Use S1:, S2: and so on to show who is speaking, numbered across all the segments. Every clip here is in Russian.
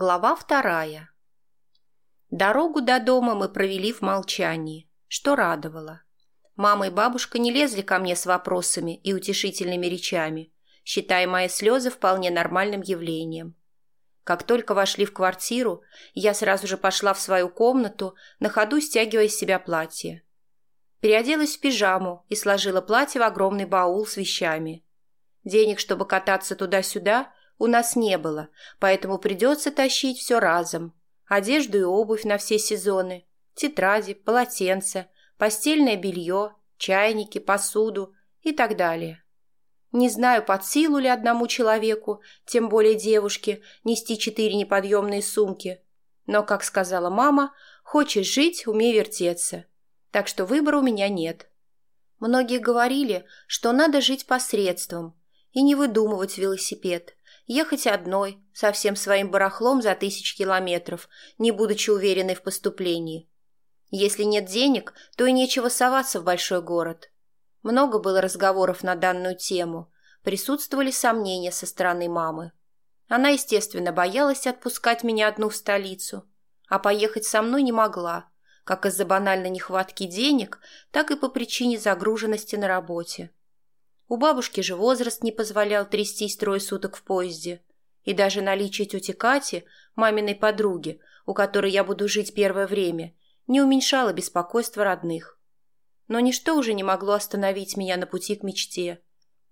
S1: Глава вторая. Дорогу до дома мы провели в молчании, что радовало. Мама и бабушка не лезли ко мне с вопросами и утешительными речами, считая мои слезы вполне нормальным явлением. Как только вошли в квартиру, я сразу же пошла в свою комнату, на ходу стягивая с себя платье. Переоделась в пижаму и сложила платье в огромный баул с вещами. Денег, чтобы кататься туда-сюда, у нас не было, поэтому придется тащить все разом. Одежду и обувь на все сезоны, тетради, полотенца, постельное белье, чайники, посуду и так далее. Не знаю, под силу ли одному человеку, тем более девушке, нести четыре неподъемные сумки. Но, как сказала мама, хочешь жить – умей вертеться. Так что выбора у меня нет. Многие говорили, что надо жить посредством и не выдумывать велосипед. Ехать одной, со всем своим барахлом за тысячи километров, не будучи уверенной в поступлении. Если нет денег, то и нечего соваться в большой город. Много было разговоров на данную тему, присутствовали сомнения со стороны мамы. Она, естественно, боялась отпускать меня одну в столицу, а поехать со мной не могла, как из-за банальной нехватки денег, так и по причине загруженности на работе. У бабушки же возраст не позволял трястись трое суток в поезде. И даже наличие тети Кати, маминой подруги, у которой я буду жить первое время, не уменьшало беспокойства родных. Но ничто уже не могло остановить меня на пути к мечте.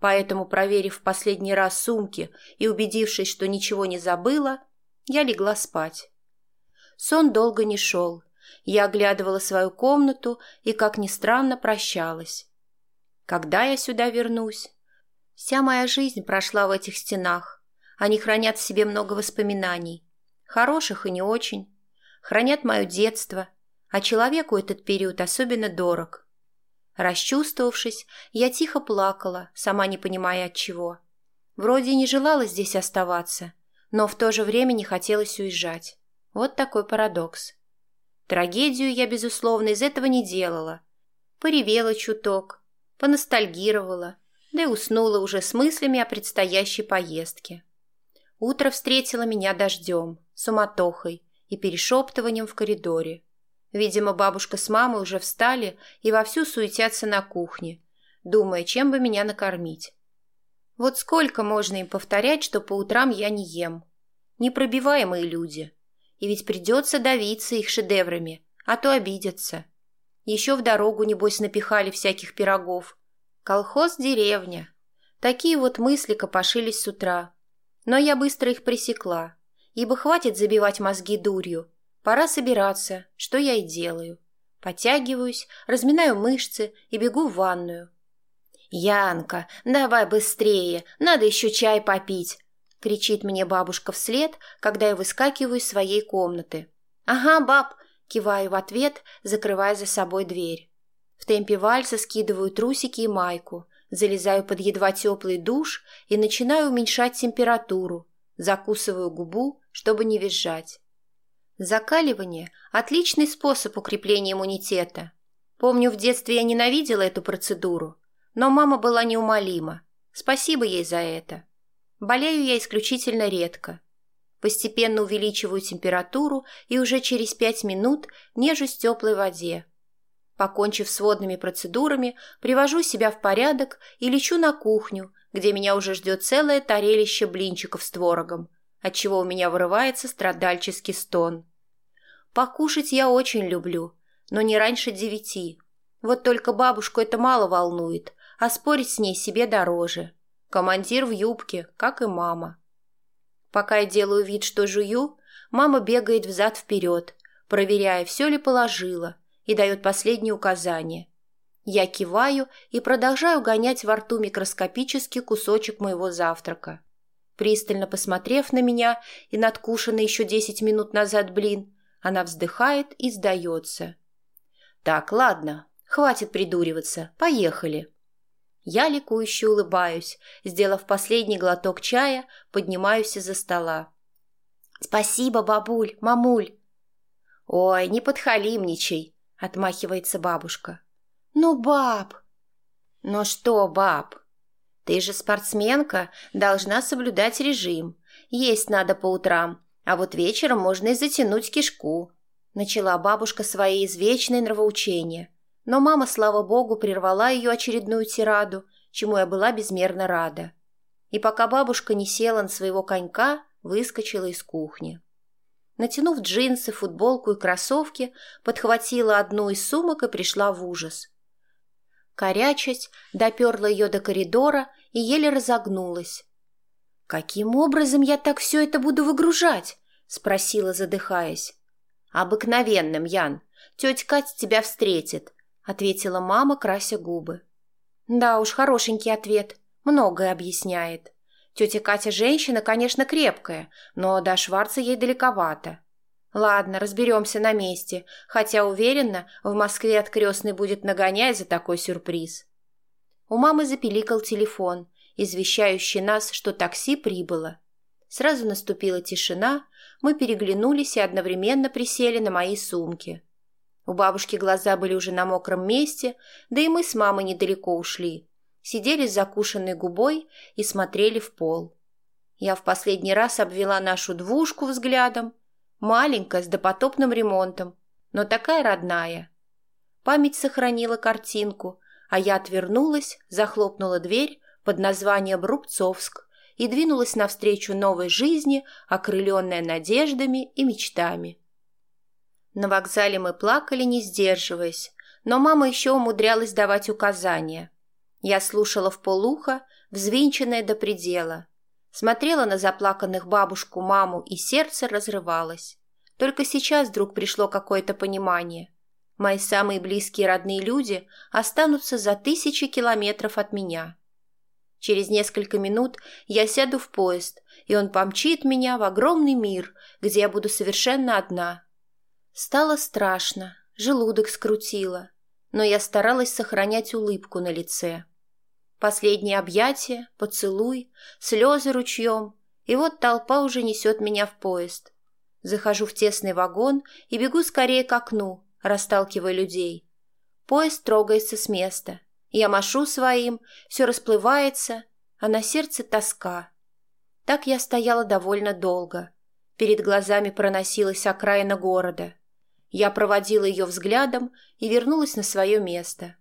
S1: Поэтому, проверив в последний раз сумки и убедившись, что ничего не забыла, я легла спать. Сон долго не шел. Я оглядывала свою комнату и, как ни странно, прощалась. Когда я сюда вернусь? Вся моя жизнь прошла в этих стенах. Они хранят в себе много воспоминаний. Хороших и не очень. Хранят мое детство, а человеку этот период особенно дорог. Расчувствовавшись, я тихо плакала, сама не понимая от чего. Вроде не желала здесь оставаться, но в то же время не хотелось уезжать. Вот такой парадокс. Трагедию я, безусловно, из этого не делала. Поревела чуток, поностальгировала, да и уснула уже с мыслями о предстоящей поездке. Утро встретило меня дождем, суматохой и перешептыванием в коридоре. Видимо, бабушка с мамой уже встали и вовсю суетятся на кухне, думая, чем бы меня накормить. Вот сколько можно им повторять, что по утрам я не ем. Непробиваемые люди. И ведь придется давиться их шедеврами, а то обидятся. Еще в дорогу, небось, напихали всяких пирогов. Колхоз – деревня. Такие вот мысли копошились с утра. Но я быстро их пресекла, ибо хватит забивать мозги дурью. Пора собираться, что я и делаю. Подтягиваюсь, разминаю мышцы и бегу в ванную. «Янка, давай быстрее, надо еще чай попить!» — кричит мне бабушка вслед, когда я выскакиваю из своей комнаты. «Ага, баб, Киваю в ответ, закрывая за собой дверь. В темпе вальса скидываю трусики и майку, залезаю под едва теплый душ и начинаю уменьшать температуру, закусываю губу, чтобы не визжать. Закаливание – отличный способ укрепления иммунитета. Помню, в детстве я ненавидела эту процедуру, но мама была неумолима. Спасибо ей за это. Болею я исключительно редко – Постепенно увеличиваю температуру и уже через пять минут нежусь в теплой воде. Покончив с водными процедурами, привожу себя в порядок и лечу на кухню, где меня уже ждет целое тарелище блинчиков с творогом, отчего у меня вырывается страдальческий стон. Покушать я очень люблю, но не раньше девяти. Вот только бабушку это мало волнует, а спорить с ней себе дороже. Командир в юбке, как и мама. Пока я делаю вид, что жую, мама бегает взад-вперед, проверяя, все ли положила, и дает последние указания. Я киваю и продолжаю гонять во рту микроскопический кусочек моего завтрака. Пристально посмотрев на меня и надкушенный еще десять минут назад блин, она вздыхает и сдается. «Так, ладно, хватит придуриваться, поехали». Я ликующе улыбаюсь, сделав последний глоток чая, поднимаюсь из-за стола. «Спасибо, бабуль, мамуль!» «Ой, не подхалимничай!» — отмахивается бабушка. «Ну, баб!» «Ну что, баб? Ты же спортсменка, должна соблюдать режим. Есть надо по утрам, А вот вечером можно и затянуть кишку. Начала бабушка свои извечные нравоучения. Но мама, слава богу, прервала ее очередную тираду, чему я была безмерно рада. И пока бабушка не села на своего конька, выскочила из кухни. Натянув джинсы, футболку и кроссовки, подхватила одну из сумок и пришла в ужас. Корячась, доперла ее до коридора и еле разогнулась. «Каким образом я так все это буду выгружать?» — спросила, задыхаясь. «Обыкновенным, Ян. Тетя Катя тебя встретит», — ответила мама, крася губы. «Да уж, хорошенький ответ. Многое объясняет. Тетя Катя женщина, конечно, крепкая, но до Шварца ей далековато. Ладно, разберемся на месте, хотя, уверена, в Москве от крестной будет нагонять за такой сюрприз. У мамы запиликал телефон, извещающий нас, что такси прибыло. Сразу наступила тишина, мы переглянулись и одновременно присели на мои сумки. У бабушки глаза были уже на мокром месте, да и мы с мамой недалеко ушли. Сидели с закушенной губой и смотрели в пол. Я в последний раз обвела нашу двушку взглядом – Маленькая, с допотопным ремонтом, но такая родная. Память сохранила картинку, а я отвернулась, захлопнула дверь под названием Рубцовск и двинулась навстречу новой жизни, окрыленная надеждами и мечтами. На вокзале мы плакали, не сдерживаясь, но мама еще умудрялась давать указания. Я слушала в полухо, взвинченная до предела – Смотрела на заплаканных бабушку, маму, и сердце разрывалось. Только сейчас вдруг пришло какое-то понимание. Мои самые близкие родные люди останутся за тысячи километров от меня. Через несколько минут я сяду в поезд, и он помчит меня в огромный мир, где я буду совершенно одна. Стало страшно, желудок скрутило, но я старалась сохранять улыбку на лице. Последнее объятие, поцелуй, слезы ручьем, и вот толпа уже несет меня в поезд. Захожу в тесный вагон и бегу скорее к окну, расталкивая людей. Поезд трогается с места. Я машу своим, все расплывается, а на сердце тоска. Так я стояла довольно долго. Перед глазами проносилась окраина города. Я проводила ее взглядом и вернулась на свое место.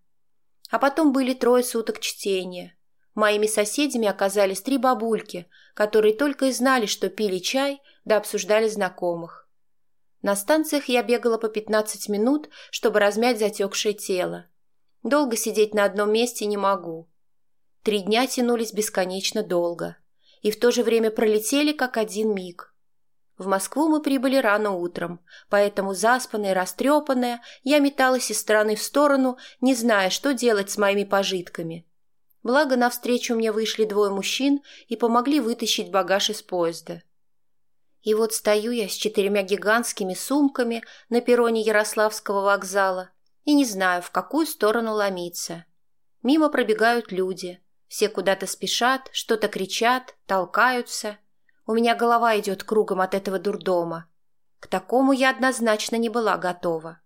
S1: А потом были трое суток чтения. Моими соседями оказались три бабульки, которые только и знали, что пили чай, да обсуждали знакомых. На станциях я бегала по 15 минут, чтобы размять затекшее тело. Долго сидеть на одном месте не могу. Три дня тянулись бесконечно долго. И в то же время пролетели, как один миг. В Москву мы прибыли рано утром, поэтому заспанная растрепанная я металась из стороны в сторону, не зная, что делать с моими пожитками. Благо, навстречу мне вышли двое мужчин и помогли вытащить багаж из поезда. И вот стою я с четырьмя гигантскими сумками на перроне Ярославского вокзала и не знаю, в какую сторону ломиться. Мимо пробегают люди, все куда-то спешат, что-то кричат, толкаются – у меня голова идет кругом от этого дурдома. К такому я однозначно не была готова.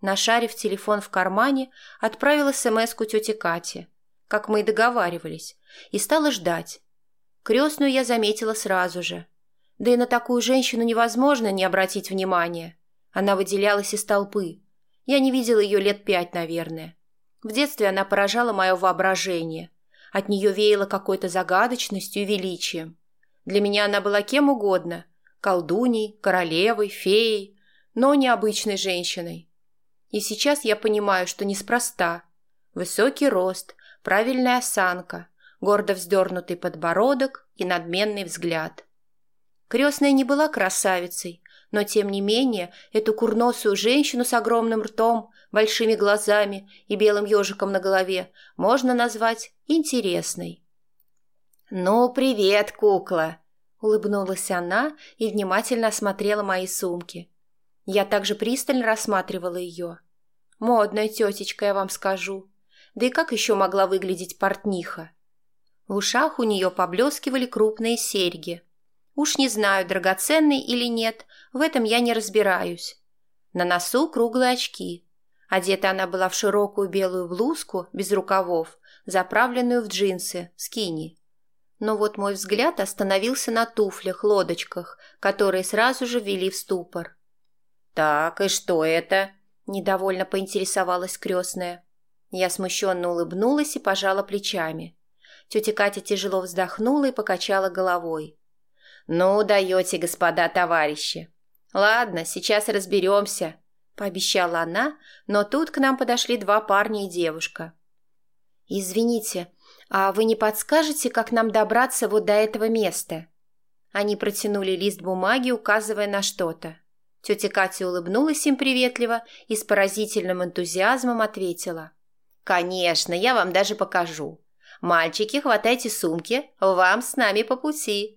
S1: Нашарив телефон в кармане, отправила смс-ку тете Кате, как мы и договаривались, и стала ждать. Крестную я заметила сразу же. Да и на такую женщину невозможно не обратить внимания. Она выделялась из толпы. Я не видела ее лет пять, наверное. В детстве она поражала мое воображение. От нее веяло какой-то загадочностью и величием. Для меня она была кем угодно – колдуней, королевой, феей, но не обычной женщиной. И сейчас я понимаю, что неспроста. Высокий рост, правильная осанка, гордо вздернутый подбородок и надменный взгляд. Крестная не была красавицей, но тем не менее эту курносую женщину с огромным ртом, большими глазами и белым ежиком на голове можно назвать интересной. «Ну, привет, кукла!» — улыбнулась она и внимательно осмотрела мои сумки. Я также пристально рассматривала ее. Модная тетечка, я вам скажу. Да и как еще могла выглядеть портниха? В ушах у нее поблескивали крупные серьги. Уж не знаю, драгоценные или нет, в этом я не разбираюсь. На носу круглые очки. Одета она была в широкую белую блузку без рукавов, заправленную в джинсы, скини. Но вот мой взгляд остановился на туфлях-лодочках, которые сразу же ввели в ступор. «Так, и что это?» – недовольно поинтересовалась крестная. Я смущенно улыбнулась и пожала плечами. Тетя Катя тяжело вздохнула и покачала головой. «Ну, даете, господа товарищи. Ладно, сейчас разберемся», – пообещала она, но тут к нам подошли два парня и девушка. «Извините, а вы не подскажете, как нам добраться вот до этого места?» Они протянули лист бумаги, указывая на что-то. Тетя Катя улыбнулась им приветливо и с поразительным энтузиазмом ответила. «Конечно, я вам даже покажу. Мальчики, хватайте сумки, вам с нами по пути».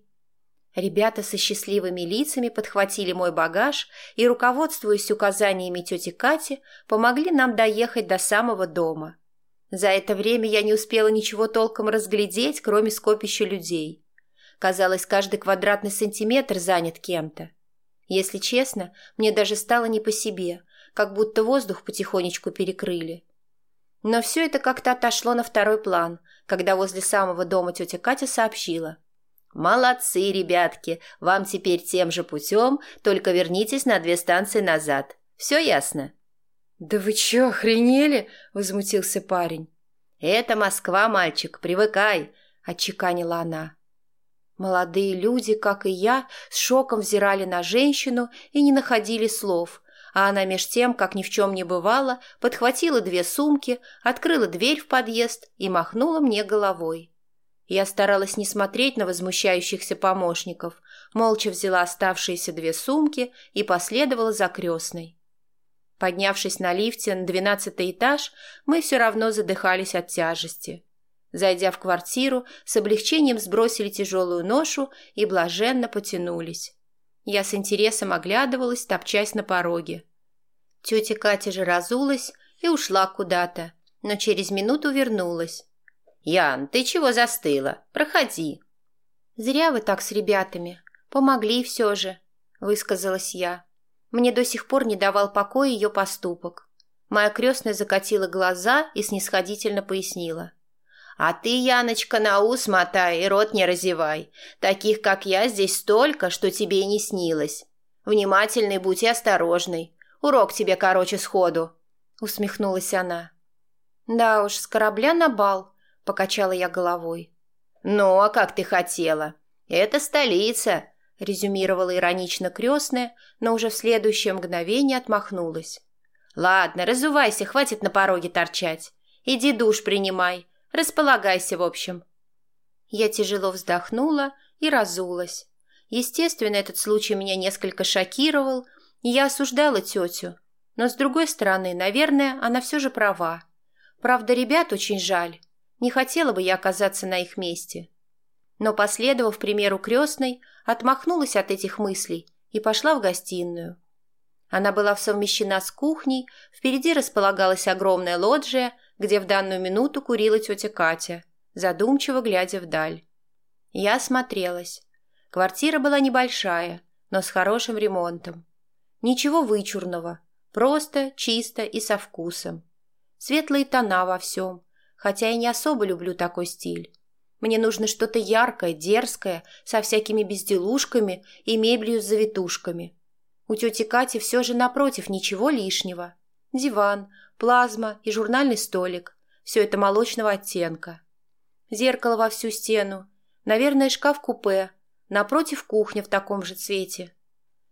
S1: Ребята со счастливыми лицами подхватили мой багаж и, руководствуясь указаниями тети Кати, помогли нам доехать до самого дома. За это время я не успела ничего толком разглядеть, кроме скопища людей. Казалось, каждый квадратный сантиметр занят кем-то. Если честно, мне даже стало не по себе, как будто воздух потихонечку перекрыли. Но все это как-то отошло на второй план, когда возле самого дома тетя Катя сообщила. «Молодцы, ребятки, вам теперь тем же путем, только вернитесь на две станции назад. Все ясно?»
S2: «Да вы че, охренели?» – возмутился парень.
S1: «Это Москва, мальчик, привыкай», – отчеканила она.
S2: Молодые люди, как и я, с шоком взирали на женщину и не находили слов, а она меж тем, как ни в чем не бывало, подхватила две сумки, открыла дверь в подъезд и махнула мне головой. Я старалась не смотреть на возмущающихся помощников, молча взяла оставшиеся две сумки и последовала за крестной. Поднявшись на лифте на двенадцатый этаж, мы все равно задыхались от тяжести. Зайдя в квартиру, с облегчением сбросили тяжелую ношу и блаженно потянулись. Я с интересом оглядывалась, топчась на пороге. Тетя Катя же разулась и ушла куда-то, но через минуту вернулась.
S1: «Ян, ты чего застыла? Проходи».
S2: «Зря вы так с ребятами. Помогли все же», — высказалась я. Мне до сих пор не давал покоя ее поступок. Моя крестная закатила глаза и снисходительно пояснила.
S1: А ты, Яночка, на ус мотай и рот не разевай. Таких, как я, здесь столько, что тебе и не снилось. Внимательный будь и осторожный. Урок тебе короче сходу», — усмехнулась она.
S2: «Да уж, с корабля на бал», — покачала я головой.
S1: «Ну, а как ты хотела? Это столица», — резюмировала иронично крестная, но уже в следующее мгновение отмахнулась. «Ладно, разувайся, хватит на пороге торчать. Иди душ принимай, Располагайся, в общем».
S2: Я тяжело вздохнула и разулась. Естественно, этот случай меня несколько шокировал, и я осуждала тетю. Но, с другой стороны, наверное, она все же права. Правда, ребят очень жаль. Не хотела бы я оказаться на их месте. Но, последовав примеру крестной, отмахнулась от этих мыслей и пошла в гостиную. Она была совмещена с кухней, впереди располагалась огромная лоджия, где в данную минуту курила тетя Катя, задумчиво глядя вдаль. Я осмотрелась. Квартира была небольшая, но с хорошим ремонтом. Ничего вычурного, просто, чисто и со вкусом. Светлые тона во всем, хотя я не особо люблю такой стиль. Мне нужно что-то яркое, дерзкое, со всякими безделушками и мебелью с завитушками. У тети Кати все же напротив ничего лишнего. Диван, плазма и журнальный столик. Все это молочного оттенка. Зеркало во всю стену. Наверное, шкаф-купе. Напротив кухня в таком же цвете.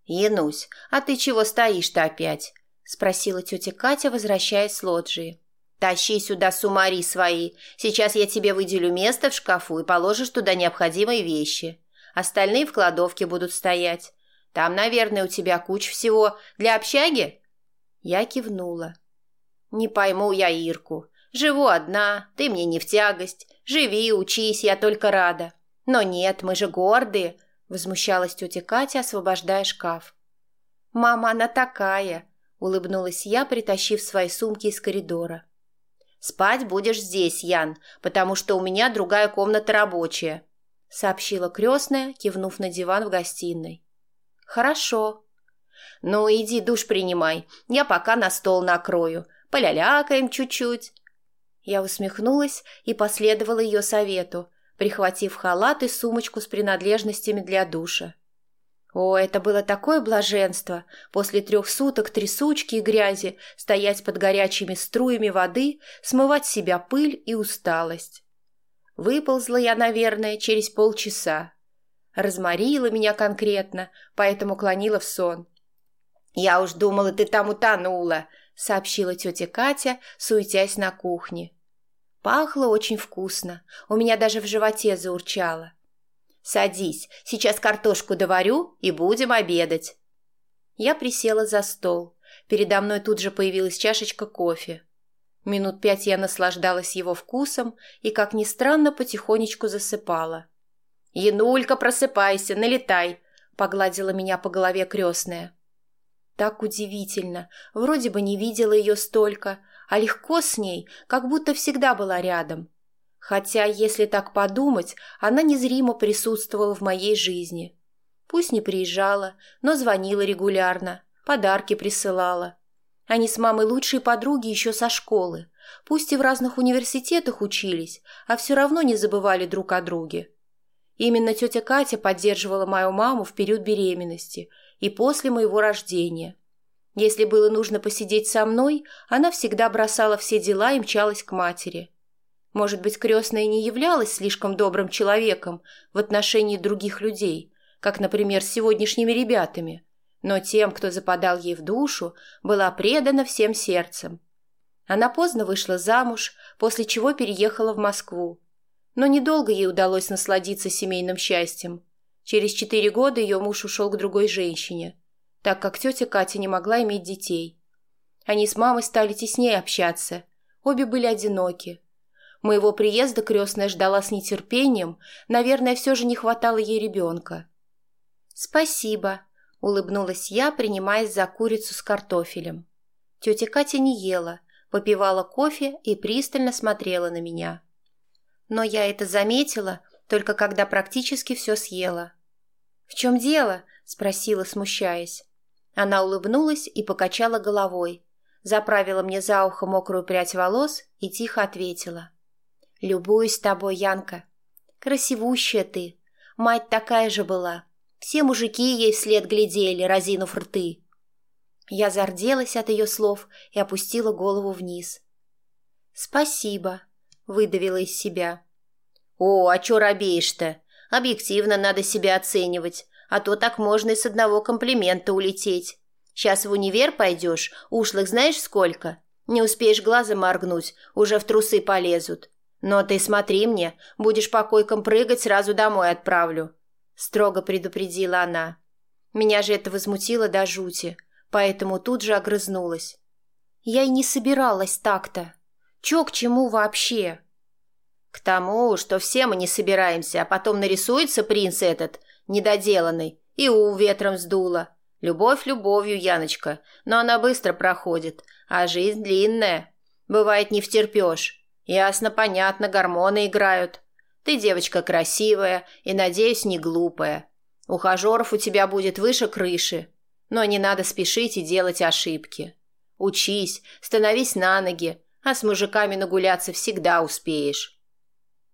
S1: «Янусь, а ты чего стоишь-то опять?» — спросила тетя Катя, возвращаясь с лоджии. «Тащи сюда сумари свои. Сейчас я тебе выделю место в шкафу и положишь туда необходимые вещи. Остальные в кладовке будут стоять. Там, наверное, у тебя куча всего для общаги?» Я кивнула. «Не пойму я Ирку. Живу одна, ты мне не в тягость. Живи, учись, я только рада. Но нет, мы же гордые», — возмущалась тетя Катя, освобождая шкаф.
S2: «Мама, она такая», — улыбнулась я, притащив свои сумки из коридора.
S1: «Спать будешь здесь, Ян, потому что у меня другая комната рабочая», — сообщила крестная, кивнув на диван в гостиной.
S2: «Хорошо».
S1: «Ну, иди душ принимай, я пока на стол накрою полялякаем чуть-чуть».
S2: Я усмехнулась и последовала ее совету,
S1: прихватив халат и сумочку с принадлежностями для душа. О, это было такое блаженство после трех суток трясучки и грязи стоять под горячими струями воды, смывать себя пыль и усталость. Выползла я, наверное, через полчаса. Разморила меня конкретно, поэтому клонила в сон. «Я уж думала, ты там утонула», — сообщила тетя Катя, суетясь на кухне. Пахло очень вкусно, у меня даже в животе заурчало. «Садись, сейчас картошку доварю и будем обедать». Я присела за стол. Передо мной тут же появилась чашечка кофе. Минут пять я наслаждалась его вкусом и, как ни странно, потихонечку засыпала. «Янулька, просыпайся, налетай!» — погладила меня по голове крестная. Так удивительно. Вроде бы не видела ее столько, а легко с ней, как будто всегда была рядом. Хотя, если так подумать, она незримо присутствовала в моей жизни. Пусть не приезжала, но звонила регулярно, подарки присылала. Они с мамой лучшие подруги еще со школы. Пусть и в разных университетах учились, а все равно не забывали друг о друге. Именно тетя Катя поддерживала мою маму в период беременности и после моего рождения. Если было нужно посидеть со мной, она всегда бросала все дела и мчалась к матери. Может быть, крестная не являлась слишком добрым человеком в отношении других людей, как, например, с сегодняшними ребятами, но тем, кто западал ей в душу, была предана всем сердцем. Она поздно вышла замуж, после чего переехала в Москву. Но недолго ей удалось насладиться семейным счастьем. Через четыре года ее муж ушел к другой женщине, так как тетя Катя не могла иметь детей. Они с мамой стали теснее общаться, обе были одиноки. Моего приезда крестная ждала с нетерпением, наверное, все же не хватало ей ребенка. «Спасибо», — улыбнулась я, принимаясь за курицу с картофелем. Тетя Катя не ела, попивала кофе и пристально смотрела на меня. Но я это заметила, только когда практически все съела. «В чем дело?» — спросила, смущаясь. Она улыбнулась и покачала головой, заправила мне за ухо мокрую прядь волос и тихо ответила. «Любуюсь тобой, Янка. Красивущая ты. Мать такая же была. Все мужики ей вслед глядели, разинув рты». Я зарделась от ее слов и опустила голову вниз. «Спасибо», — выдавила из себя. «О, а чё робеешь-то? Объективно надо себя оценивать, а то так можно и с одного комплимента улететь. Сейчас в универ пойдешь, ушлых знаешь сколько? Не успеешь глазом моргнуть, уже в трусы полезут. «Но ты смотри мне, будешь по койкам прыгать, сразу домой отправлю», — строго предупредила она. Меня же это возмутило до жути, поэтому тут же огрызнулась. Я и не собиралась так-то. Чё к чему вообще? К тому, что все мы не собираемся, а потом нарисуется принц этот, недоделанный, и у ветром сдуло. Любовь любовью, Яночка, но она быстро проходит, а жизнь длинная. Бывает, не втерпешь. Ясно, понятно, гормоны играют. Ты девочка красивая и, надеюсь, не глупая. Ухажеров у тебя будет выше крыши. Но не надо спешить и делать ошибки. Учись, становись на ноги, а с мужиками нагуляться всегда успеешь.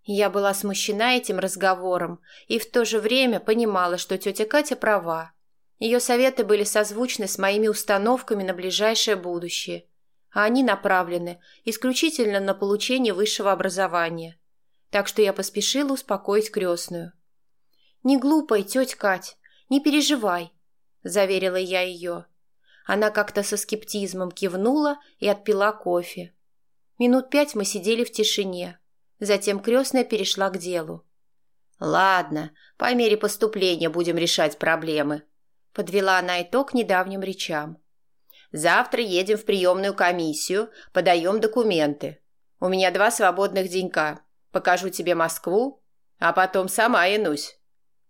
S1: Я была смущена этим разговором и в то же время понимала, что тетя Катя права. Ее советы были созвучны с моими установками на ближайшее будущее – а они направлены исключительно на получение высшего образования. Так что я поспешила успокоить крестную. «Не глупой, тетя Кать, не переживай», – заверила я ее. Она как-то со скептизмом кивнула и отпила кофе. Минут пять мы сидели в тишине. Затем крестная перешла к делу. «Ладно, по мере поступления будем решать проблемы», – подвела она итог недавним речам. Завтра едем в приемную комиссию, подаем документы. У меня два свободных денька. Покажу тебе Москву, а потом сама янусь».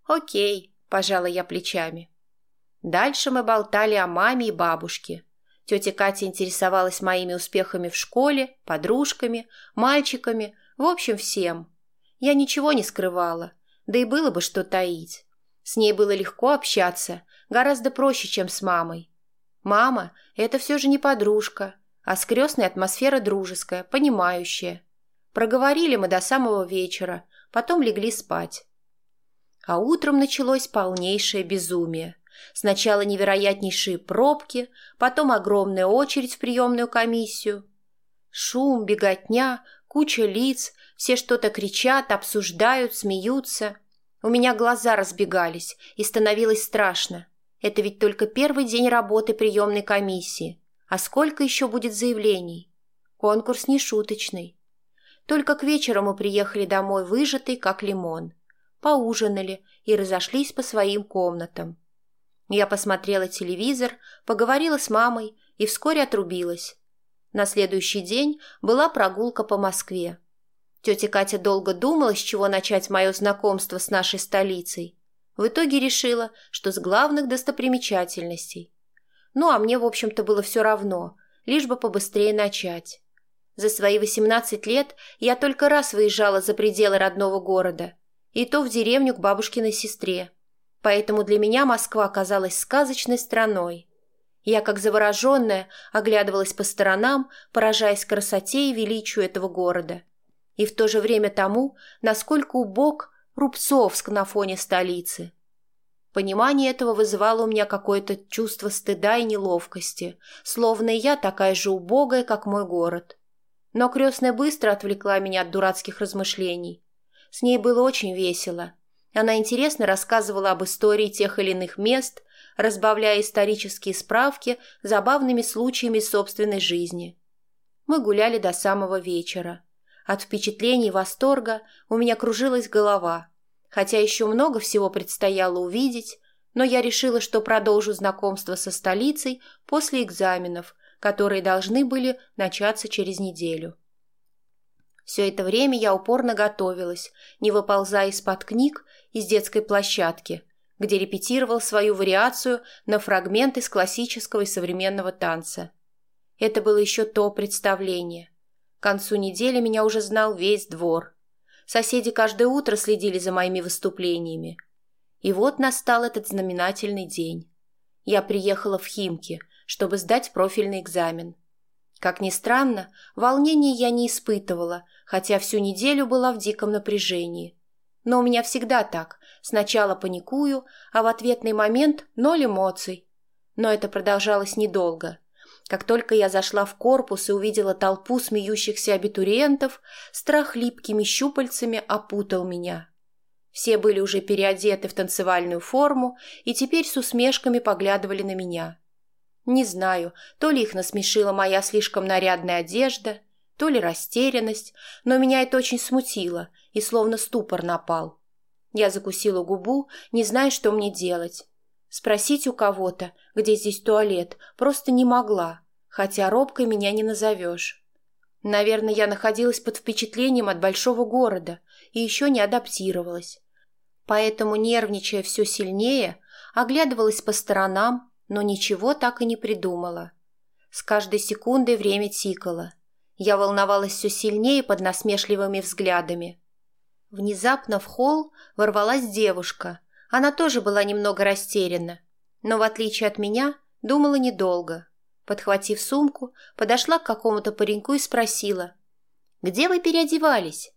S1: «Окей», – пожала я плечами. Дальше мы болтали о маме и бабушке. Тетя Катя интересовалась моими успехами в школе, подружками, мальчиками, в общем, всем. Я ничего не скрывала, да и было бы что таить. С ней было легко общаться, гораздо проще, чем с мамой. Мама – это все же не подружка, а скрестная атмосфера дружеская, понимающая. Проговорили мы до самого вечера, потом легли спать. А утром началось полнейшее безумие. Сначала невероятнейшие пробки, потом огромная очередь в приемную комиссию. Шум, беготня, куча лиц, все что-то кричат, обсуждают, смеются. У меня глаза разбегались, и становилось страшно. Это ведь только первый день работы приемной комиссии. А сколько еще будет заявлений? Конкурс не шуточный. Только к вечеру мы приехали домой выжатый, как лимон. Поужинали и разошлись по своим комнатам. Я посмотрела телевизор, поговорила с мамой и вскоре отрубилась. На следующий день была прогулка по Москве. Тетя Катя долго думала, с чего начать мое знакомство с нашей столицей. В итоге решила, что с главных достопримечательностей. Ну, а мне, в общем-то, было все равно, лишь бы побыстрее начать. За свои 18 лет я только раз выезжала за пределы родного города, и то в деревню к бабушкиной сестре. Поэтому для меня Москва оказалась сказочной страной. Я, как завороженная, оглядывалась по сторонам, поражаясь красоте и величию этого города. И в то же время тому, насколько убог Рубцовск на фоне столицы. Понимание этого вызывало у меня какое-то чувство стыда и неловкости, словно я такая же убогая, как мой город. Но крестная быстро отвлекла меня от дурацких размышлений. С ней было очень весело. Она интересно рассказывала об истории тех или иных мест, разбавляя исторические справки забавными случаями собственной жизни. Мы гуляли до самого вечера. От впечатлений восторга у меня кружилась голова, хотя еще много всего предстояло увидеть, но я решила, что продолжу знакомство со столицей после экзаменов, которые должны были начаться через неделю. Все это время я упорно готовилась, не выползая из-под книг из детской площадки, где репетировал свою вариацию на фрагмент из классического и современного танца. Это было еще то представление. К концу недели меня уже знал весь двор. Соседи каждое утро следили за моими выступлениями. И вот настал этот знаменательный день. Я приехала в Химки, чтобы сдать профильный экзамен. Как ни странно, волнения я не испытывала, хотя всю неделю была в диком напряжении. Но у меня всегда так. Сначала паникую, а в ответный момент ноль эмоций. Но это продолжалось недолго. Как только я зашла в корпус и увидела толпу смеющихся абитуриентов, страх липкими щупальцами опутал меня. Все были уже переодеты в танцевальную форму и теперь с усмешками поглядывали на меня. Не знаю, то ли их насмешила моя слишком нарядная одежда, то ли растерянность, но меня это очень смутило и словно ступор напал. Я закусила губу, не зная, что мне делать. Спросить у кого-то, где здесь туалет, просто не могла, хотя робкой меня не назовешь. Наверное, я находилась под впечатлением от большого города и еще не адаптировалась. Поэтому, нервничая все сильнее, оглядывалась по сторонам, но ничего так и не придумала. С каждой секундой время тикало. Я волновалась все сильнее под насмешливыми взглядами. Внезапно в холл ворвалась девушка. Она тоже была немного растеряна, но, в отличие от меня, думала недолго. Подхватив сумку, подошла к какому-то пареньку и спросила. «Где вы переодевались?»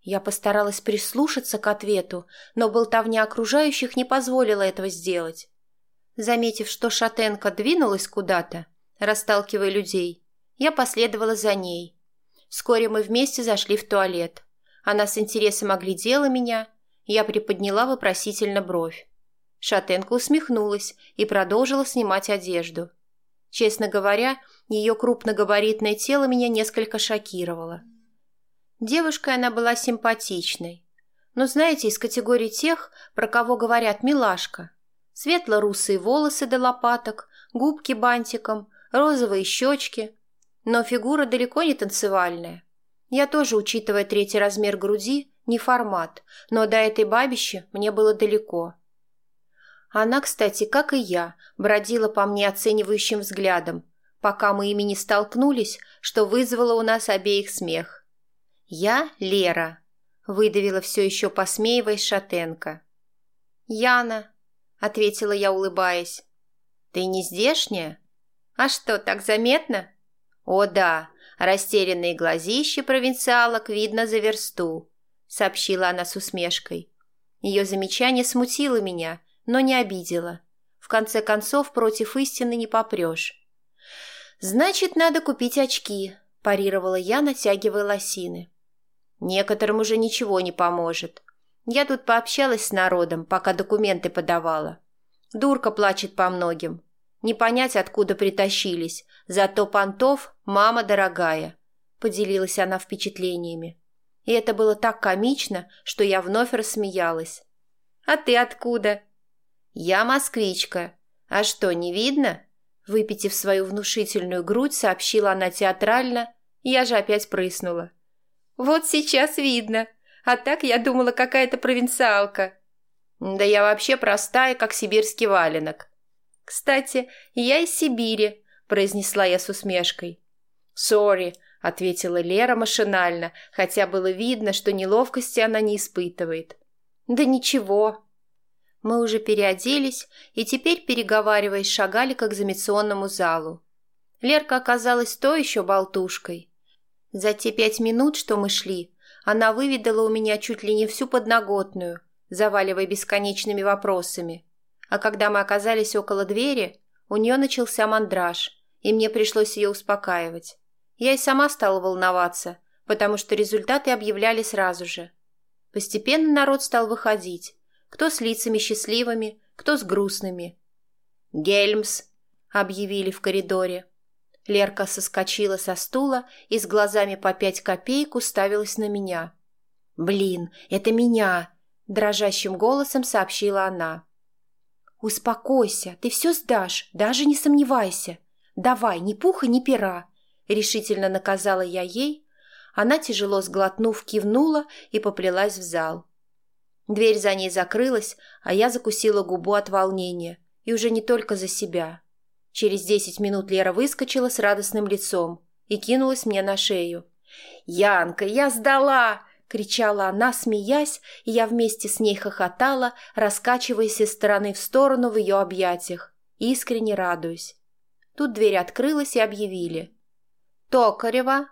S1: Я постаралась прислушаться к ответу, но болтовня окружающих не позволила этого сделать. Заметив, что шатенка двинулась куда-то, расталкивая людей, я последовала за ней. Вскоре мы вместе зашли в туалет. Она с интересом оглядела меня, я приподняла вопросительно бровь. Шатенка усмехнулась и продолжила снимать одежду. Честно говоря, ее крупногабаритное тело меня несколько шокировало. Девушкой она была симпатичной. Но, знаете, из категории тех, про кого говорят «милашка», Светло-русые волосы до лопаток, губки бантиком, розовые щечки. Но фигура далеко не танцевальная. Я тоже, учитывая третий размер груди, не формат, но до этой бабищи мне было далеко. Она, кстати, как и я, бродила по мне оценивающим взглядом, пока мы ими не столкнулись, что вызвало у нас обеих смех. «Я Лера», — выдавила все еще посмеиваясь Шатенко. «Яна», ответила я, улыбаясь. «Ты не здешняя?» «А что, так заметно?» «О да, растерянные глазища провинциалок видно за версту. Сообщила она с усмешкой. Ее замечание смутило меня, но не обидело. В конце концов, против истины не попрешь. «Значит, надо купить очки», – парировала я, натягивая лосины. «Некоторым уже ничего не поможет. Я тут пообщалась с народом, пока документы подавала. Дурка плачет по многим. Не понять, откуда притащились. Зато понтов мама дорогая», – поделилась она впечатлениями. И это было так комично, что я вновь рассмеялась. «А ты откуда?» «Я москвичка. А что, не видно?» Выпитив свою внушительную грудь, сообщила она театрально. Я же опять прыснула. «Вот сейчас видно. А так я думала, какая-то провинциалка». «Да я вообще простая, как сибирский валенок». «Кстати, я из Сибири», – произнесла я с усмешкой. «Сори», – ответила Лера машинально, хотя было видно, что неловкости она не испытывает. «Да ничего», мы уже переоделись и теперь, переговариваясь, шагали к экзаменационному залу. Лерка оказалась то еще болтушкой. За те пять минут, что мы шли, она выведала у меня чуть ли не всю подноготную, заваливая бесконечными вопросами. А когда мы оказались около двери, у нее начался мандраж, и мне пришлось ее успокаивать. Я и сама стала волноваться, потому что результаты объявляли сразу же. Постепенно народ стал выходить, кто с лицами счастливыми, кто с грустными. «Гельмс!» — объявили в коридоре. Лерка соскочила со стула и с глазами по пять копеек уставилась на меня. «Блин, это меня!» — дрожащим голосом сообщила она. «Успокойся, ты все сдашь, даже не сомневайся. Давай, ни пуха, ни пера!» — решительно наказала я ей. Она, тяжело сглотнув, кивнула и поплелась в зал. Дверь за ней закрылась, а я закусила губу от волнения, и уже не только за себя. Через десять минут Лера выскочила с радостным лицом и кинулась мне на шею. «Янка, я сдала!» — кричала она, смеясь, и я вместе с ней хохотала, раскачиваясь из стороны в сторону в ее объятиях, искренне радуюсь. Тут дверь открылась и объявили. «Токарева!»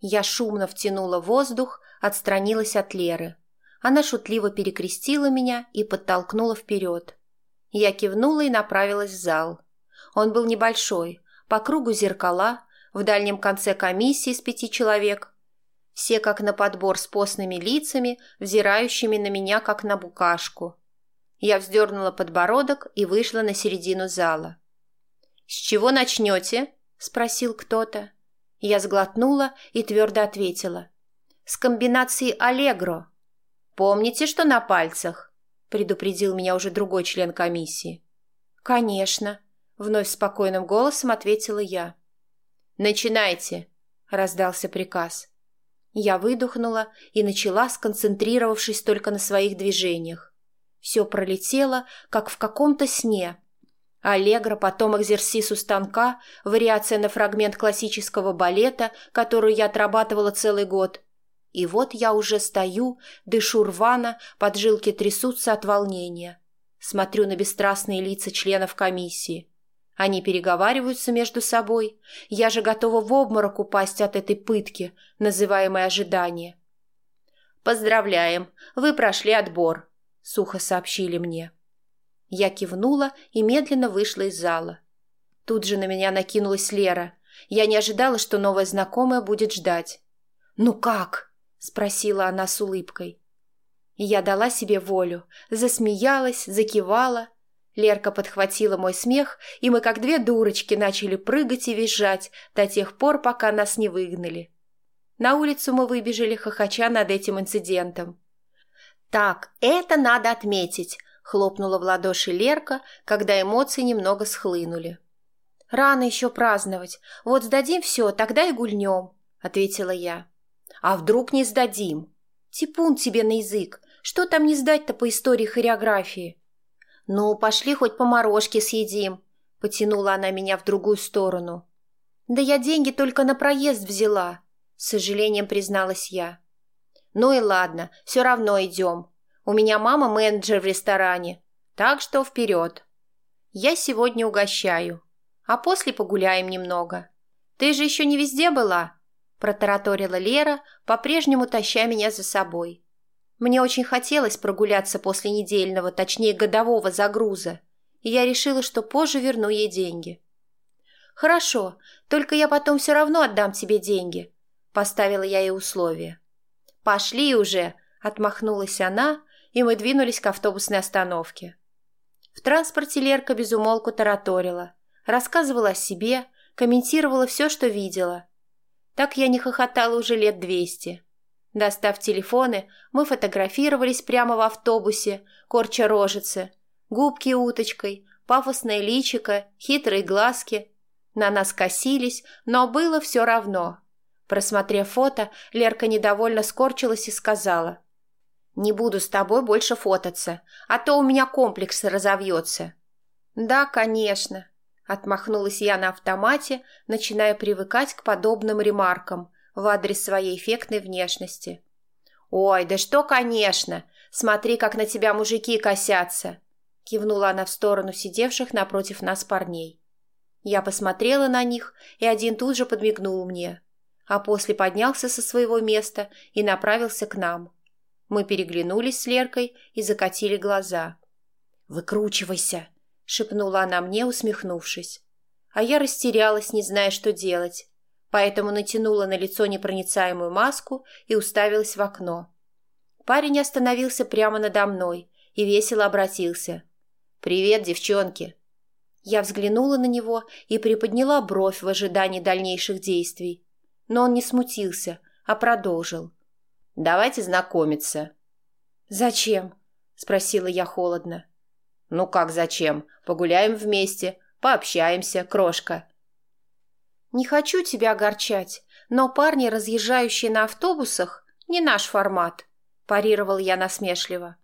S1: Я шумно втянула воздух, отстранилась от Леры. Она шутливо перекрестила меня и подтолкнула вперед. Я кивнула и направилась в зал. Он был небольшой, по кругу зеркала, в дальнем конце комиссии из пяти человек. Все как на подбор с постными лицами, взирающими на меня как на букашку. Я вздернула подбородок и вышла на середину зала. «С чего начнете?» – спросил кто-то. Я сглотнула и твердо ответила. «С комбинацией «Аллегро». «Помните, что на пальцах?» – предупредил меня уже другой член комиссии. «Конечно», – вновь спокойным голосом ответила я. «Начинайте», – раздался приказ. Я выдохнула и начала, сконцентрировавшись только на своих движениях. Все пролетело, как в каком-то сне. Аллегро, потом экзерсис у станка, вариация на фрагмент классического балета, которую я отрабатывала целый год, и вот я уже стою, дышу рвано, поджилки трясутся от волнения. Смотрю на бесстрастные лица членов комиссии. Они переговариваются между собой. Я же готова в обморок упасть от этой пытки, называемой ожидание. «Поздравляем, вы прошли отбор», — сухо сообщили мне. Я кивнула и медленно вышла из зала. Тут же на меня накинулась Лера. Я не ожидала, что новая знакомая будет ждать. «Ну как?» спросила она с улыбкой. Я дала себе волю, засмеялась, закивала. Лерка подхватила мой смех, и мы, как две дурочки, начали прыгать и визжать до тех пор, пока нас не выгнали. На улицу мы выбежали, хохоча над этим инцидентом. «Так, это надо отметить», — хлопнула в ладоши Лерка, когда эмоции немного схлынули. «Рано еще праздновать. Вот сдадим все, тогда и гульнем», — ответила я. А вдруг не сдадим? Типун тебе на язык. Что там не сдать-то по истории хореографии? Ну, пошли хоть по морожке съедим. Потянула она меня в другую сторону. Да я деньги только на проезд взяла. С сожалением призналась я. Ну и ладно, все равно идем. У меня мама менеджер в ресторане. Так что вперед. Я сегодня угощаю. А после погуляем немного. Ты же еще не везде была? протараторила Лера, по-прежнему таща меня за собой. Мне очень хотелось прогуляться после недельного, точнее годового загруза, и я решила, что позже верну ей деньги. «Хорошо, только я потом все равно отдам тебе деньги», – поставила я ей условие. «Пошли уже», – отмахнулась она, и мы двинулись к автобусной остановке. В транспорте Лерка безумолку тараторила, рассказывала о себе, комментировала все, что видела. Так я не хохотала уже лет двести. Достав телефоны, мы фотографировались прямо в автобусе, корча рожицы, губки уточкой, пафосное личико, хитрые глазки. На нас косились, но было все равно. Просмотрев фото, Лерка недовольно скорчилась и сказала. «Не буду с тобой больше фототься, а то у меня комплекс разовьется». «Да, конечно», — отмахнулась я на автомате, начиная привыкать к подобным ремаркам в адрес своей эффектной внешности. «Ой, да что, конечно! Смотри, как на тебя мужики косятся!» Кивнула она в сторону сидевших напротив нас парней. Я посмотрела на них, и один тут же подмигнул мне, а после поднялся со своего места и направился к нам. Мы переглянулись с Леркой и закатили глаза. «Выкручивайся!» — шепнула она мне, усмехнувшись. А я растерялась, не зная, что делать поэтому натянула на лицо непроницаемую маску и уставилась в окно. Парень остановился прямо надо мной и весело обратился. «Привет, девчонки!» Я взглянула на него и приподняла бровь в ожидании дальнейших действий. Но он не смутился, а продолжил. «Давайте знакомиться». «Зачем?» – спросила я холодно. «Ну как зачем? Погуляем вместе, пообщаемся, крошка», «Не хочу тебя огорчать, но парни, разъезжающие на автобусах, не наш формат», – парировал я насмешливо.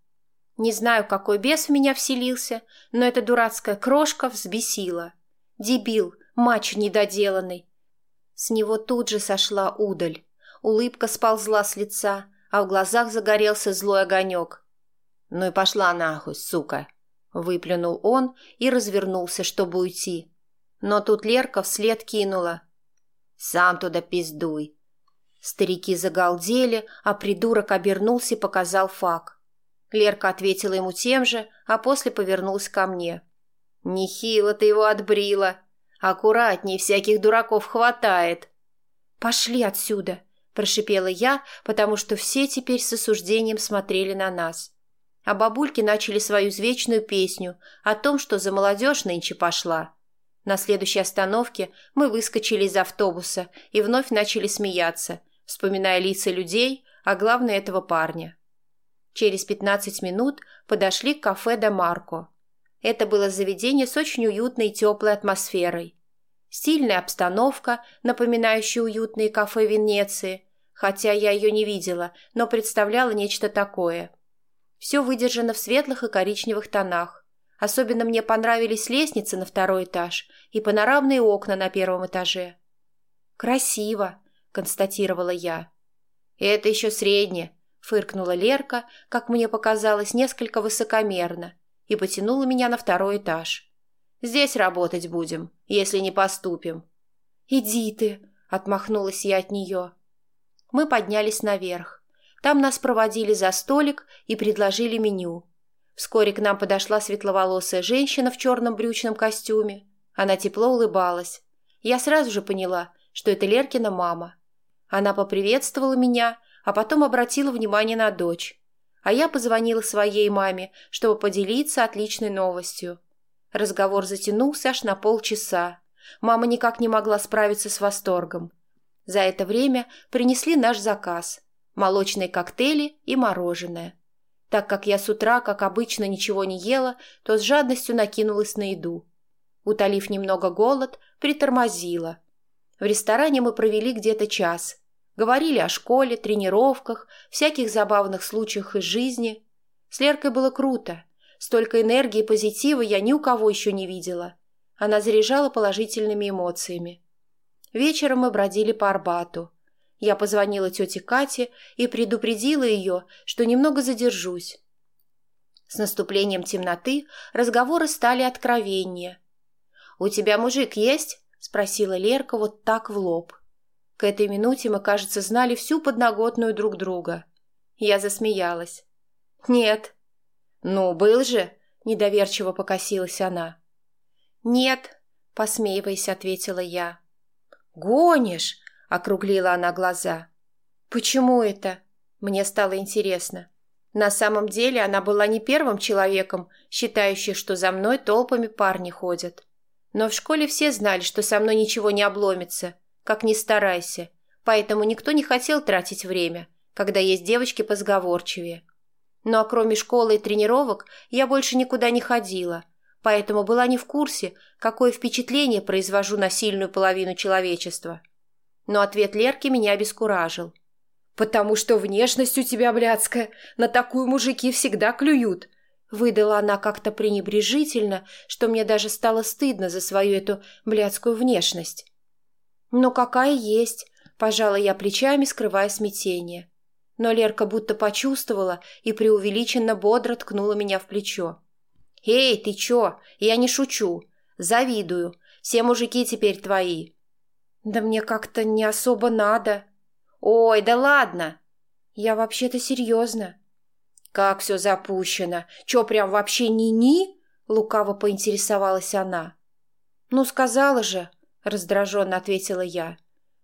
S1: Не знаю, какой бес в меня вселился, но эта дурацкая крошка взбесила. Дебил, мач недоделанный. С него тут же сошла удаль. Улыбка сползла с лица, а в глазах загорелся злой огонек. «Ну и пошла нахуй, сука!» Выплюнул он и развернулся, чтобы уйти. Но тут Лерка вслед кинула. «Сам туда пиздуй». Старики загалдели, а придурок обернулся и показал фак. Лерка ответила ему тем же, а после повернулась ко мне. «Нехило ты его отбрила. Аккуратней, всяких дураков хватает». «Пошли отсюда», – прошипела я, потому что все теперь с осуждением смотрели на нас. А бабульки начали свою извечную песню о том, что за молодежь нынче пошла. На следующей остановке мы выскочили из автобуса и вновь начали смеяться, вспоминая лица людей, а главное этого парня. Через 15 минут подошли к кафе «Де Марко». Это было заведение с очень уютной и теплой атмосферой. Стильная обстановка, напоминающая уютные кафе Венеции, хотя я ее не видела, но представляла нечто такое. Все выдержано в светлых и коричневых тонах. Особенно мне понравились лестницы на второй этаж и панорамные окна на первом этаже. «Красиво», — констатировала я. «Это еще среднее», — фыркнула Лерка, как мне показалось, несколько высокомерно, и потянула меня на второй этаж. «Здесь работать будем, если не поступим». «Иди ты», — отмахнулась я от нее. Мы поднялись наверх. Там нас проводили за столик и предложили меню. Вскоре к нам подошла светловолосая женщина в черном брючном костюме. Она тепло улыбалась. Я сразу же поняла, что это Леркина мама. Она поприветствовала меня, а потом обратила внимание на дочь. А я позвонила своей маме, чтобы поделиться отличной новостью. Разговор затянулся аж на полчаса. Мама никак не могла справиться с восторгом. За это время принесли наш заказ – молочные коктейли и мороженое. Так как я с утра, как обычно, ничего не ела, то с жадностью накинулась на еду. Утолив немного голод, притормозила. В ресторане мы провели где-то час. Говорили о школе, тренировках, всяких забавных случаях из жизни. С Леркой было круто. Столько энергии и позитива я ни у кого еще не видела. Она заряжала положительными эмоциями. Вечером мы бродили по Арбату. Я позвонила тете Кате и предупредила ее, что немного задержусь. С наступлением темноты разговоры стали откровеннее. «У тебя мужик есть?» – спросила Лерка вот так в лоб. К этой минуте мы, кажется, знали всю подноготную друг друга. Я засмеялась.
S2: «Нет».
S1: «Ну, был же?»
S2: – недоверчиво покосилась она. «Нет», – посмеиваясь, ответила я.
S1: «Гонишь?» – округлила она глаза.
S2: «Почему это?» Мне стало интересно. На самом деле она была не первым человеком, считающим, что за мной толпами парни ходят. Но в школе все знали, что со мной ничего не обломится, как ни старайся, поэтому никто не хотел тратить время, когда есть девочки позговорчивее. Ну а кроме школы и тренировок я больше никуда не ходила, поэтому была не в курсе, какое впечатление произвожу на сильную половину человечества. Но ответ Лерки меня обескуражил. «Потому что внешность у тебя блядская, на такую мужики всегда клюют», Выдала она как-то пренебрежительно, что мне даже стало стыдно за свою эту блядскую внешность. «Ну, какая есть», – пожала я плечами, скрывая смятение. Но Лерка будто почувствовала и преувеличенно бодро ткнула меня в плечо. «Эй, ты чё? Я не шучу. Завидую. Все мужики теперь твои». «Да мне как-то не особо надо». «Ой, да ладно!» «Я вообще-то серьезно». «Как все запущено! Че, прям вообще ни-ни?» — лукаво поинтересовалась она. «Ну, сказала же», — раздраженно ответила я.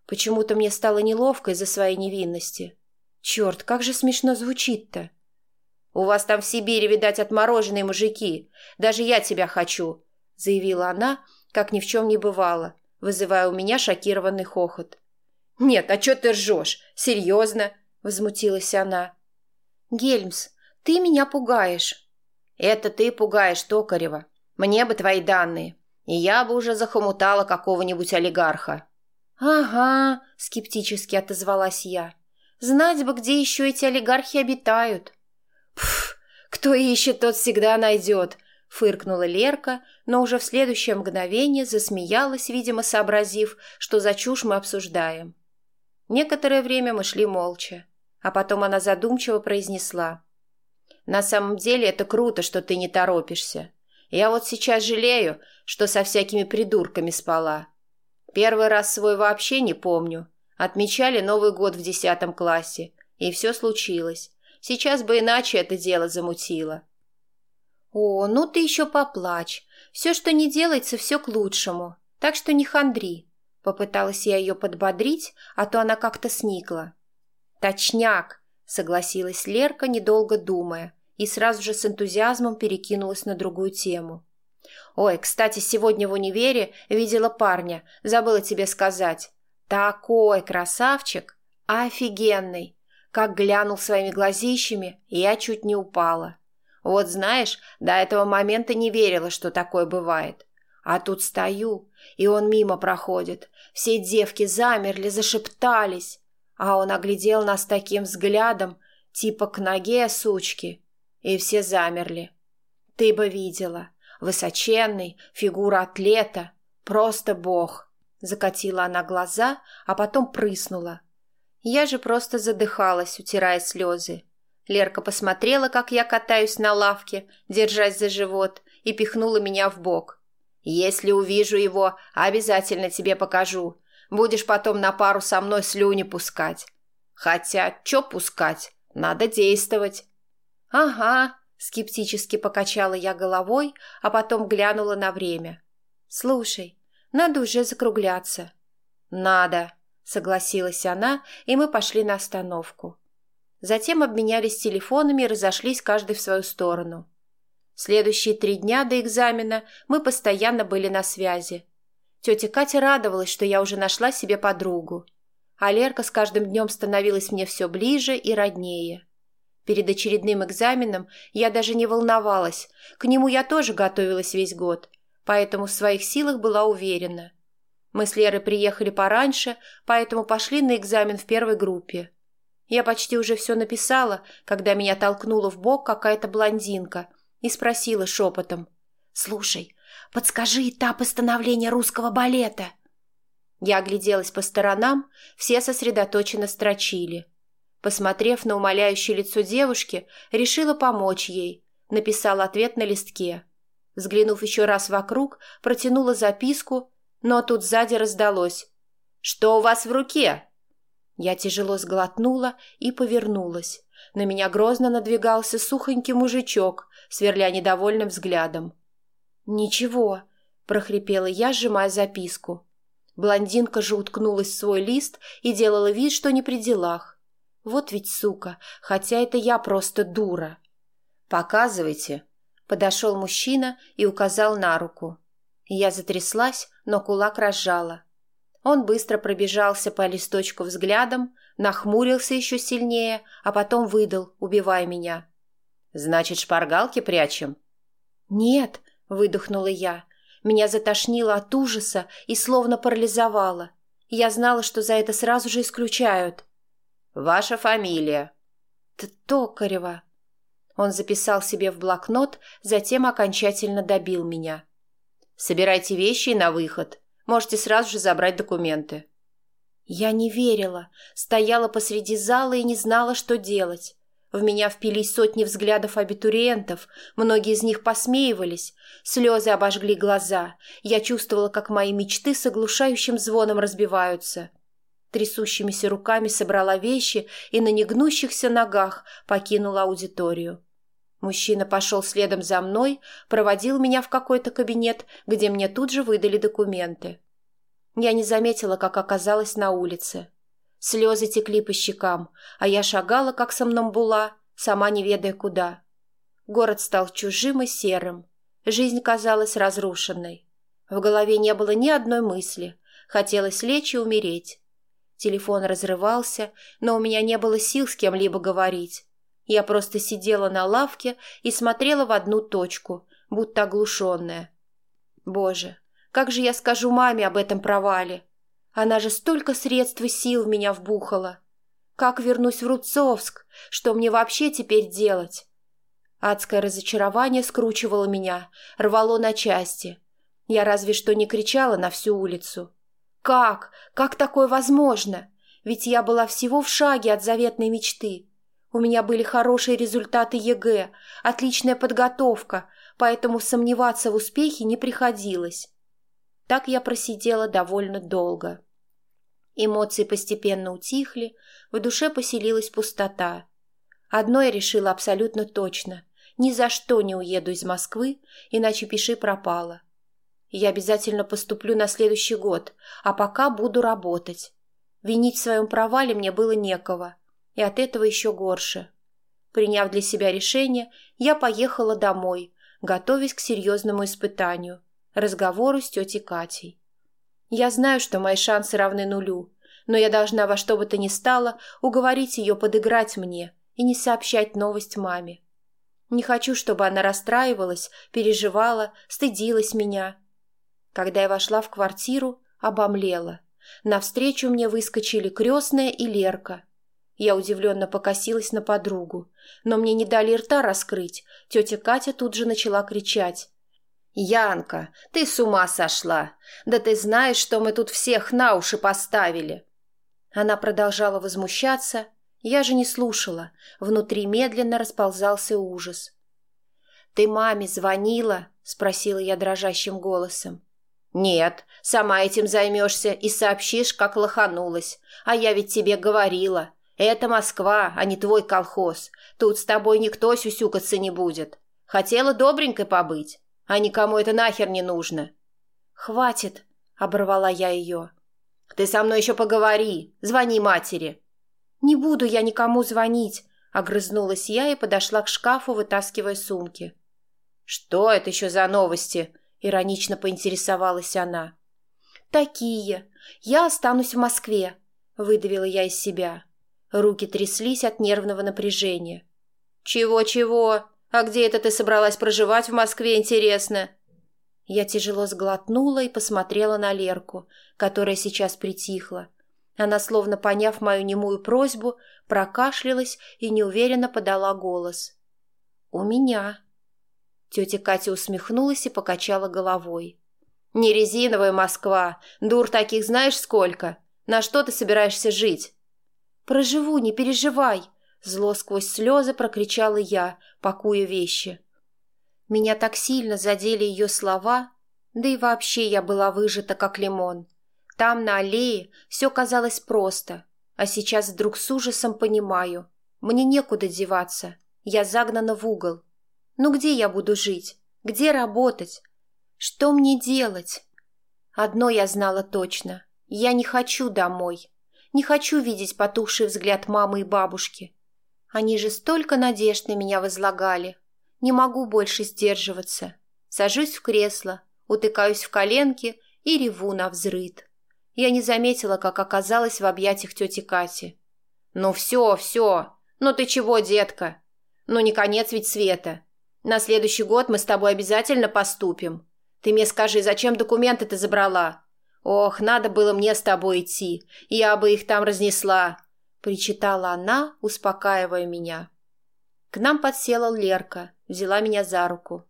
S2: Почему-то мне стало неловко из-за своей невинности. Черт, как же смешно звучит-то. «У вас там в Сибири, видать, отмороженные мужики. Даже я тебя хочу», — заявила она, как ни в чем не бывало, вызывая у меня шокированный хохот. «Нет, а что ты ржешь? Серьезно?» — возмутилась она. «Гельмс, ты меня пугаешь». «Это ты пугаешь, Токарева. Мне бы твои данные, и я бы уже захомутала какого-нибудь олигарха». «Ага», — скептически отозвалась я. «Знать бы, где еще эти олигархи обитают».
S1: «Пф, кто ищет, тот всегда найдет», — фыркнула Лерка, но уже в следующее мгновение засмеялась, видимо, сообразив, что за чушь мы обсуждаем. Некоторое время мы шли молча, а потом она задумчиво произнесла. «На самом деле это круто, что ты не торопишься. Я вот сейчас жалею, что со всякими придурками спала. Первый раз свой вообще не помню. Отмечали Новый год в десятом классе, и все случилось. Сейчас бы иначе это дело замутило».
S2: «О, ну ты еще поплачь. Все, что не делается, все к лучшему. Так что не хандри», Попыталась я ее подбодрить, а то она как-то сникла. «Точняк!» — согласилась Лерка, недолго думая, и сразу же с энтузиазмом перекинулась на другую тему. «Ой, кстати, сегодня в универе видела парня, забыла тебе сказать. Такой красавчик! Офигенный! Как глянул своими глазищами, я чуть не упала. Вот знаешь, до этого момента не верила, что такое бывает. А тут стою, и он мимо проходит. Все девки замерли, зашептались. А он оглядел нас таким взглядом, типа к ноге сучки. И все замерли. Ты бы видела. Высоченный, фигура атлета. Просто бог. Закатила она глаза, а потом прыснула. Я же просто задыхалась, утирая слезы. Лерка посмотрела, как я катаюсь на лавке, держась за живот, и пихнула меня в бок. Если увижу его, обязательно тебе покажу. Будешь потом на пару со мной слюни пускать. Хотя, чё пускать? Надо действовать. Ага, скептически покачала я головой, а потом глянула на время. Слушай, надо уже закругляться.
S1: Надо, согласилась она, и мы пошли на остановку. Затем обменялись телефонами и разошлись каждый в свою сторону. Следующие три дня до экзамена мы постоянно были на связи. Тетя Катя радовалась, что я уже нашла себе подругу. А Лерка с каждым днем становилась мне все ближе и роднее. Перед очередным экзаменом я даже не волновалась. К нему я тоже готовилась весь год, поэтому в своих силах была уверена. Мы с Лерой приехали пораньше, поэтому пошли на экзамен в первой группе. Я почти уже все написала, когда меня толкнула в бок какая-то блондинка – и спросила шепотом. «Слушай, подскажи этапы становления русского балета». Я огляделась по сторонам, все сосредоточенно строчили. Посмотрев на умоляющее лицо девушки, решила помочь ей. Написала ответ на листке. Взглянув еще раз вокруг, протянула записку, но тут сзади раздалось. «Что у вас в руке?» Я тяжело сглотнула и повернулась.
S2: на меня грозно надвигался сухонький мужичок, сверля недовольным взглядом. «Ничего», — прохрипела я, сжимая записку. Блондинка же уткнулась в свой лист и делала вид, что не при делах. Вот ведь сука, хотя это я просто дура. «Показывайте», — подошел мужчина и указал на руку. Я затряслась, но кулак разжала. Он быстро пробежался по листочку взглядом, нахмурился еще сильнее, а потом выдал, убивая меня. «Значит, шпаргалки прячем?» «Нет», — выдохнула я. Меня затошнило от ужаса и словно парализовало. Я знала, что за это сразу же исключают. «Ваша фамилия?» Т «Токарева». Он записал себе в блокнот, затем окончательно добил меня. «Собирайте вещи и на выход. Можете сразу же забрать документы». Я не верила, стояла посреди зала и не знала, что делать. В меня впились сотни взглядов абитуриентов, многие из них посмеивались, слезы обожгли глаза, я чувствовала, как мои мечты с оглушающим звоном разбиваются. Трясущимися руками собрала вещи и на негнущихся ногах покинула аудиторию. Мужчина пошел следом за мной, проводил меня в какой-то кабинет, где мне тут же выдали документы. Я не заметила, как оказалась на улице. Слезы текли по щекам, а я шагала, как сомнамбула, сама не ведая куда. Город стал чужим и серым. Жизнь казалась разрушенной. В голове не было ни одной мысли. Хотелось лечь и умереть. Телефон разрывался, но у меня не было сил с кем-либо говорить. Я просто сидела на лавке и смотрела в одну точку, будто оглушенная. Боже, как же я скажу маме об этом провале? Она же столько средств и сил в меня вбухала. Как вернусь в Рубцовск? Что мне вообще теперь делать? Адское разочарование скручивало меня, рвало на части. Я разве что не кричала на всю улицу. Как? Как такое возможно? Ведь я была всего в шаге от заветной мечты. У меня были хорошие результаты ЕГЭ, отличная подготовка, поэтому сомневаться в успехе не приходилось. Так я просидела довольно долго. Эмоции постепенно утихли, в душе поселилась пустота. Одно я решила абсолютно точно. Ни за что не уеду из Москвы, иначе пиши пропало. Я обязательно поступлю на следующий год, а пока буду работать. Винить в своем провале мне было некого, и от этого еще горше. Приняв для себя решение, я поехала домой, готовясь к серьезному испытанию – разговору с тетей Катей. Я знаю, что мои шансы равны нулю, но я должна во что бы то ни стало уговорить ее подыграть мне и не сообщать новость маме. Не хочу, чтобы она расстраивалась, переживала, стыдилась меня. Когда я вошла в квартиру, обомлела. Навстречу мне выскочили крестная и Лерка. Я удивленно покосилась на подругу, но мне не дали рта раскрыть. Тетя Катя тут же начала кричать. «Янка, ты с ума сошла! Да ты знаешь, что мы тут всех на уши поставили!» Она продолжала возмущаться, я же не слушала, внутри медленно расползался ужас. «Ты маме звонила?» — спросила я дрожащим голосом. «Нет, сама этим займешься и сообщишь, как лоханулась. А я ведь тебе говорила. Это Москва, а не твой колхоз. Тут с тобой никто сюсюкаться не будет. Хотела добренькой побыть, а никому это нахер не нужно. «Хватит!» — оборвала я ее. «Ты со мной еще поговори. Звони матери». «Не буду я никому звонить», — огрызнулась я и подошла к шкафу, вытаскивая сумки. «Что это еще за новости?» — иронично поинтересовалась она. «Такие. Я останусь в Москве», — выдавила я из себя. Руки тряслись от нервного напряжения. «Чего-чего? А где это ты собралась проживать в Москве, интересно?» Я тяжело сглотнула и посмотрела на Лерку, которая сейчас притихла. Она, словно поняв мою немую просьбу, прокашлялась и неуверенно подала голос. «У меня». Тетя Катя усмехнулась и покачала головой. «Не резиновая Москва. Дур таких знаешь сколько? На что ты собираешься жить?» «Проживу, не переживай», Зло сквозь слезы прокричала я, пакуя вещи. Меня так сильно задели ее слова, да и вообще я была выжата, как лимон. Там, на аллее, все казалось просто, а сейчас вдруг с ужасом понимаю. Мне некуда деваться. Я загнана в угол. Ну где я буду жить? Где работать? Что мне делать? Одно я знала точно. Я не хочу домой. Не хочу видеть потухший взгляд мамы и бабушки. Они же столько надежд на меня возлагали. Не могу больше сдерживаться. Сажусь в кресло, утыкаюсь в коленки и реву на взрыд. Я не заметила, как оказалась в объятиях тети Кати. «Ну все, все! Ну ты чего, детка? Ну не конец ведь света. На следующий год мы с тобой обязательно поступим. Ты мне скажи, зачем документы ты забрала? Ох, надо было мне с тобой идти, я бы их там разнесла!» Причитала она, успокаивая меня. К нам подсела Лерка, взяла меня за руку.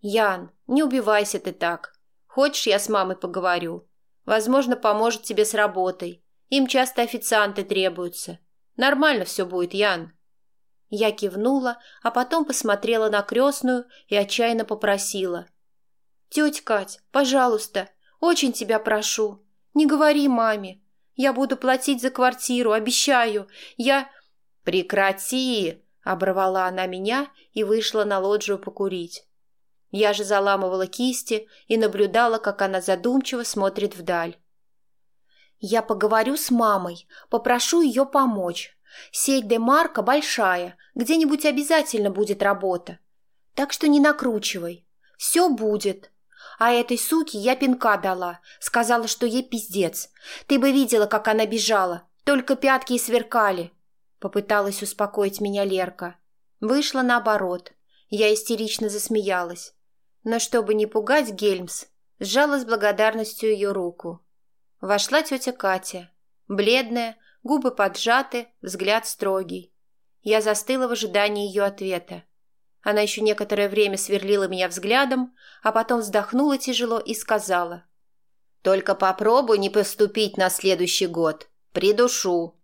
S2: «Ян, не убивайся ты так. Хочешь, я с мамой поговорю? Возможно, поможет тебе с работой. Им часто официанты требуются. Нормально все будет, Ян». Я кивнула, а потом посмотрела на крестную и отчаянно попросила. «Тетя Кать, пожалуйста, очень тебя прошу, не говори маме. Я буду платить за квартиру, обещаю. Я...» «Прекрати!» — оборвала она меня и вышла на лоджию покурить. Я же заламывала кисти и наблюдала, как она задумчиво смотрит вдаль. «Я поговорю с мамой, попрошу ее помочь. Сеть де Марка большая, где-нибудь обязательно будет работа. Так что не накручивай. Все будет. А этой суке я пинка дала, сказала, что ей пиздец. Ты бы видела, как она бежала, только пятки и сверкали». Попыталась успокоить меня Лерка. Вышла наоборот. Я истерично засмеялась но чтобы не пугать Гельмс, сжала с благодарностью ее руку. Вошла тетя Катя, бледная, губы поджаты, взгляд строгий. Я застыла в ожидании ее ответа. Она еще некоторое время сверлила меня взглядом, а потом вздохнула тяжело и сказала. «Только попробуй не поступить на следующий год. Придушу».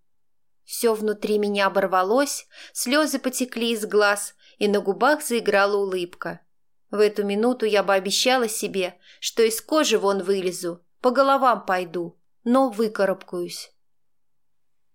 S2: Все внутри меня оборвалось, слезы потекли из глаз, и на губах заиграла улыбка. В эту минуту я бы обещала себе, что из кожи вон вылезу, по головам пойду, но выкарабкаюсь.